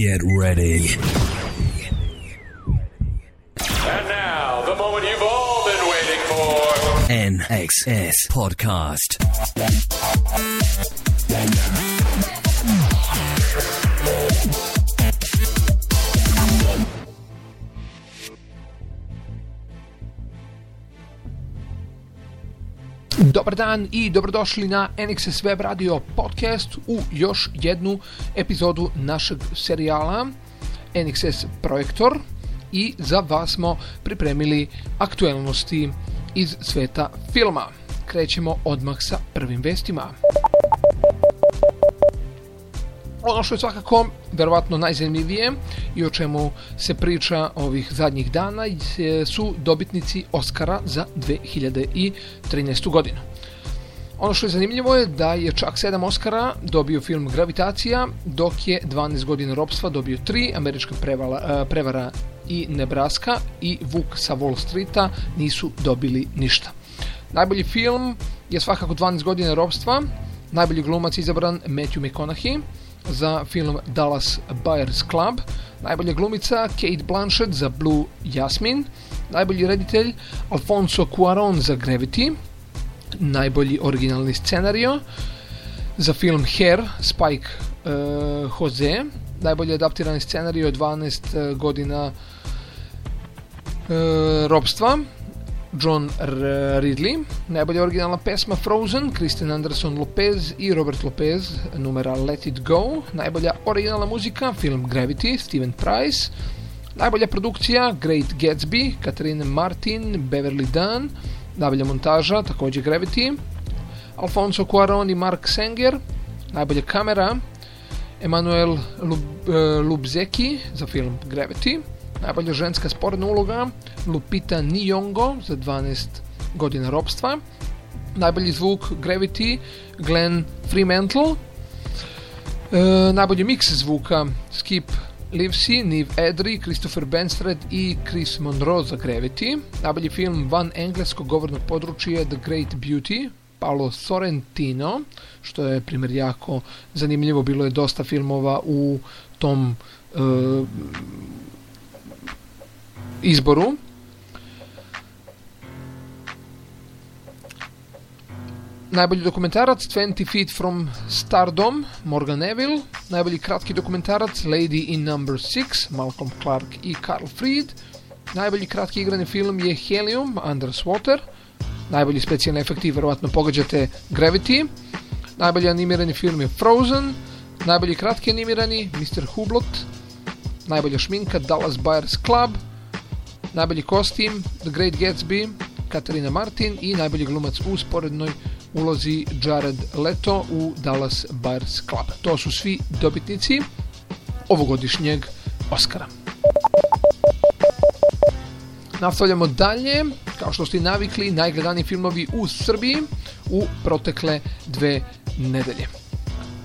Get ready. And now, the moment you've all been waiting for. NXS Podcast. Dobar dan i dobrodošli na NXS Web Radio podcast u još jednu epizodu našeg serijala NXS Projektor i za vas smo pripremili aktualnosti iz sveta filma. Krećemo odmah sa prvim vestima. Ono što je svakako verovatno najzanimljivije i o čemu se priča ovih zadnjih dana su dobitnici Oscara za 2013. godinu. Ono što je zanimljivo je da je čak 7 Oscara dobio film Gravitacija, dok je 12 godina ropstva dobio 3, Američka prevala, e, prevara i Nebraska i Vuk sa Wall Streeta nisu dobili ništa. Najbolji film je svakako 12 godina ropstva, najbolji glumac izabran Matthew McConaughey za film Dallas Buyers Club, najbolja glumica Kate Blanchett za Blue Jasmine, najbolji reditelj Alfonso Cuaron za Gravity, najbolji originalni scenario za film Hair Spike uh, Jose. Najbolji adaptirani scenario 12 uh, godina uh, robstva John R- Ridley najbolja originalna pesma Frozen Kristen Anderson Lopez i Robert Lopez numera Let It Go. Najbolja originalna muzika film Gravity Steven Price. Najbolja produkcija Great Gatsby Catherine Martin Beverly Dunn. Najbolja montaža, također Gravity, Alfonso Cuaron i Mark Sanger, najbolja kamera, Emanuel Lub, e, Lubzeki za film Gravity, najbolja ženska sporna uloga, Lupita Nyong'o za 12 godina ropstva, najbolji zvuk Gravity, Glenn Fremantle, e, najbolji miks zvuka Skip Livesey, Niv Edry, Christopher Benstred i Chris Monroe za Gravity. Najbolji film van engleskog govornog područja The Great Beauty, Paolo Sorrentino, što je primjer jako zanimljivo, bilo je dosta filmova u tom e, izboru. Najbolji dokumentarac 20 Feet from Stardom, Morgan Neville. Najbolji kratki dokumentarac Lady in Number 6, Malcolm Clark i Carl Fried. Najbolji kratki igrani film je Helium, Anders Water. Najbolji specijalni efekti, verovatno pogađate Gravity. Najbolji animirani film je Frozen. Najbolji kratki animirani, Mr. Hublot. Najbolja šminka, Dallas Buyers Club. Najbolji kostim, The Great Gatsby, Katarina Martin i najbolji glumac u sporednoj ulozi Jared Leto u Dallas Buyers Club. To su svi dobitnici ovogodišnjeg Oscara. Nastavljamo dalje, kao što ste navikli, najgledaniji filmovi u Srbiji u protekle dve nedelje.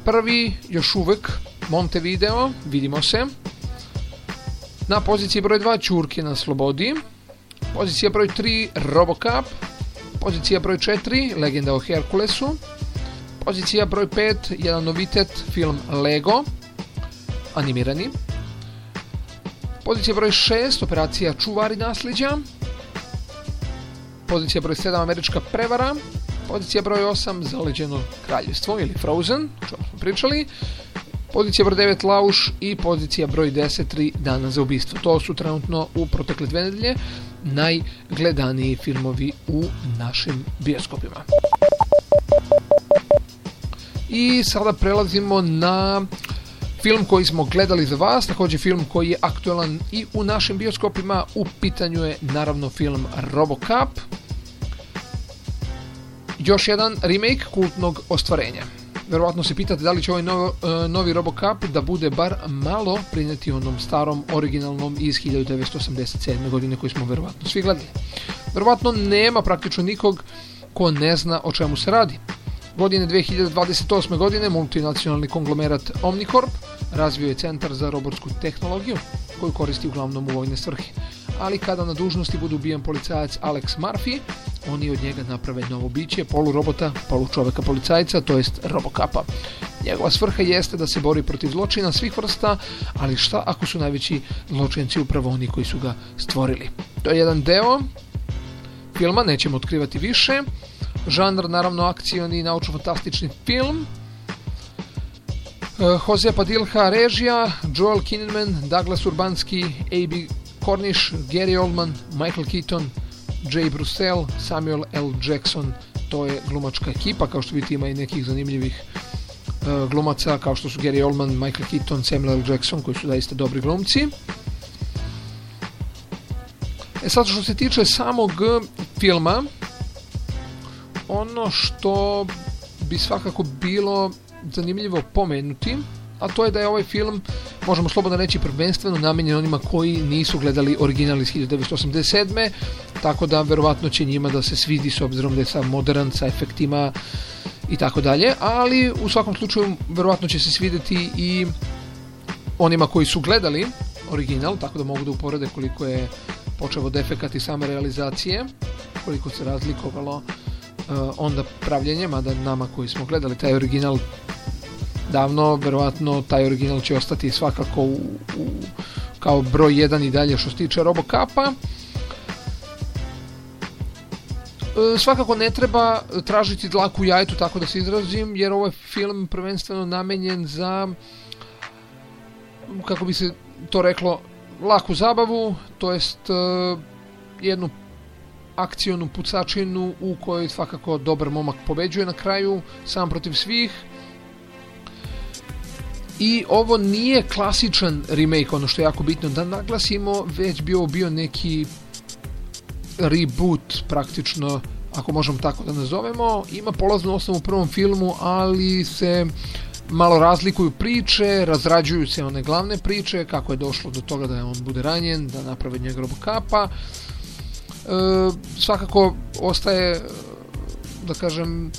Prvi, još uvek, Montevideo, vidimo se. Na poziciji broj 2, Čurke na slobodi. Pozicija broj 3, Robocop. Pozicija broj 4, Legenda o Herkulesu. Pozicija broj 5, jedan novitet, film Lego, animirani. Pozicija broj 6, operacija Čuvari nasljeđa. Pozicija broj 7, Američka prevara. Pozicija broj 8, Zaleđeno kraljevstvo ili Frozen, o čemu smo pričali. Pozicija broj 9 Lauš i pozicija broj 10 3 dana za ubistvo. To su trenutno u protekle dve nedelje najgledaniji filmovi u našim bioskopima. I sada prelazimo na film koji smo gledali za vas, također film koji je aktualan i u našim bioskopima. U pitanju je naravno film Robocop. Još jedan remake kultnog ostvarenja. Verovatno se pitate da li će ovaj novo, e, novi Robocop da bude bar malo prineti onom starom originalnom iz 1987. godine koji smo verovatno svi gledali. Verovatno nema praktično nikog ko ne zna o čemu se radi. Godine 2028. godine multinacionalni konglomerat Omnicorp razvio je centar za robotsku tehnologiju koju koristi uglavnom u vojne svrhe. Ali kada na dužnosti bude ubijen policajac Alex Murphy, oni od njega naprave novo biće, polu robota, polu čoveka policajca, to jest Robocapa. Njegova svrha jeste da se bori protiv zločina svih vrsta, ali šta ako su najveći zločinci upravo oni koji su ga stvorili. To je jedan deo filma, nećemo otkrivati više. Žanr, naravno, akcijoni i naučno-fantastični film. E, Jose Padilha režija, Joel Kinnaman, Douglas Urbanski, A.B. Cornish, Gary Oldman, Michael Keaton, Jay Brussel, Samuel L. Jackson, to je glumačka ekipa, kao što vidite ima i nekih zanimljivih uh, glumaca kao što su Gary Oldman, Michael Keaton, Samuel L. Jackson koji su zaista dobri glumci. E sad što se tiče samog filma, ono što bi svakako bilo zanimljivo pomenuti, a to je da je ovaj film, možemo slobodno reći, prvenstveno namenjen onima koji nisu gledali original iz 1987. Tako da verovatno će njima da se svidi s obzirom da je sam modern sa efektima i tako dalje, ali u svakom slučaju verovatno će se svidjeti i onima koji su gledali original, tako da mogu da uporede koliko je počeo defekat i same realizacije, koliko se razlikovalo uh, onda pravljenje, mada nama koji smo gledali taj original davno, verovatno taj original će ostati svakako u, u, kao broj 1 i dalje što se tiče Robocapa. E, svakako ne treba tražiti dlaku u jajtu, tako da se izrazim, jer ovo je film prvenstveno namenjen za, kako bi se to reklo, laku zabavu, to jest e, jednu akcionu pucačinu u kojoj svakako dobar momak pobeđuje na kraju, sam protiv svih. I ovo nije klasičan remake, ono što je jako bitno da naglasimo, već bi ovo bio neki reboot praktično, ako možemo tako da nazovemo. Ima polaznu osnovu u prvom filmu, ali se malo razlikuju priče, razrađuju se one glavne priče, kako je došlo do toga da on bude ranjen, da naprave njega Robocapa. E, svakako ostaje, da kažem,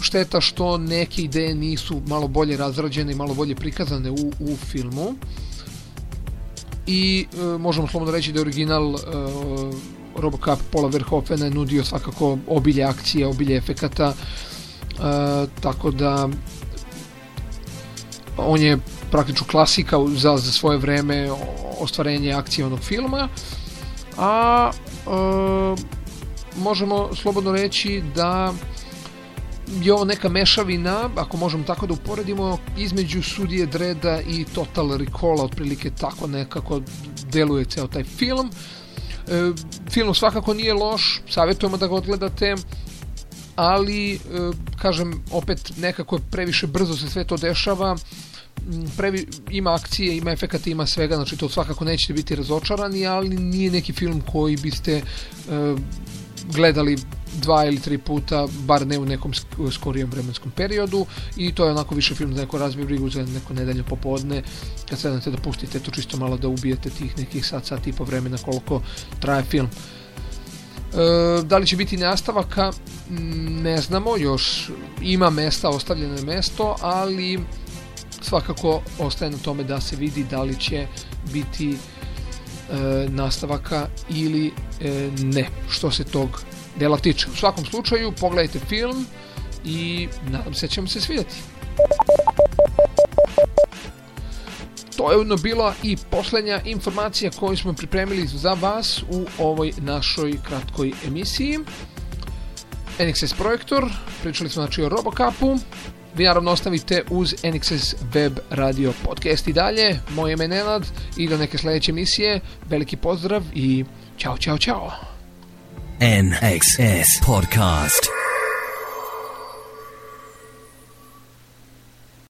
šteta što neke ideje nisu malo bolje razrađene i malo bolje prikazane u, u filmu. I e, možemo slobodno reći da je original e, Robocop Paula Verhoevena je nudio svakako obilje akcije, obilje efekata, e, tako da on je praktično klasika za, za svoje vreme ostvarenje akcijnog filma, a e, možemo slobodno reći da je ovo neka mešavina, ako možemo tako da uporedimo, između sudije Dreda i Total Recalla, otprilike tako nekako deluje ceo taj film. E, film svakako nije loš, savjetujemo da ga odgledate, ali, e, kažem, opet nekako previše brzo se sve to dešava, previ, ima akcije, ima efekata, ima svega, znači to svakako nećete biti razočarani, ali nije neki film koji biste e, gledali dva ili tri puta, bar ne u nekom skorijem vremenskom periodu. I to je onako više film za neko razbiju brigu za neko nedelje popodne kad sednete da pustite to čisto malo da ubijete tih nekih sat, sat i po vremena koliko traje film. E, da li će biti nastavaka? Ne znamo, još. Ima mesta, ostavljeno je mesto, ali svakako ostaje na tome da se vidi da li će biti e, nastavaka ili e, ne, što se tog dela tiče. U svakom slučaju, pogledajte film i nadam se ćemo se svidjeti. To je ujedno bila i posljednja informacija koju smo pripremili za vas u ovoj našoj kratkoj emisiji. NXS Projektor, pričali smo znači o Robocapu, vi naravno ostavite uz NXS Web Radio Podcast i dalje. Moje ime Nenad i do neke sljedeće emisije. Veliki pozdrav i čao, čao, čao. NXS Podcast.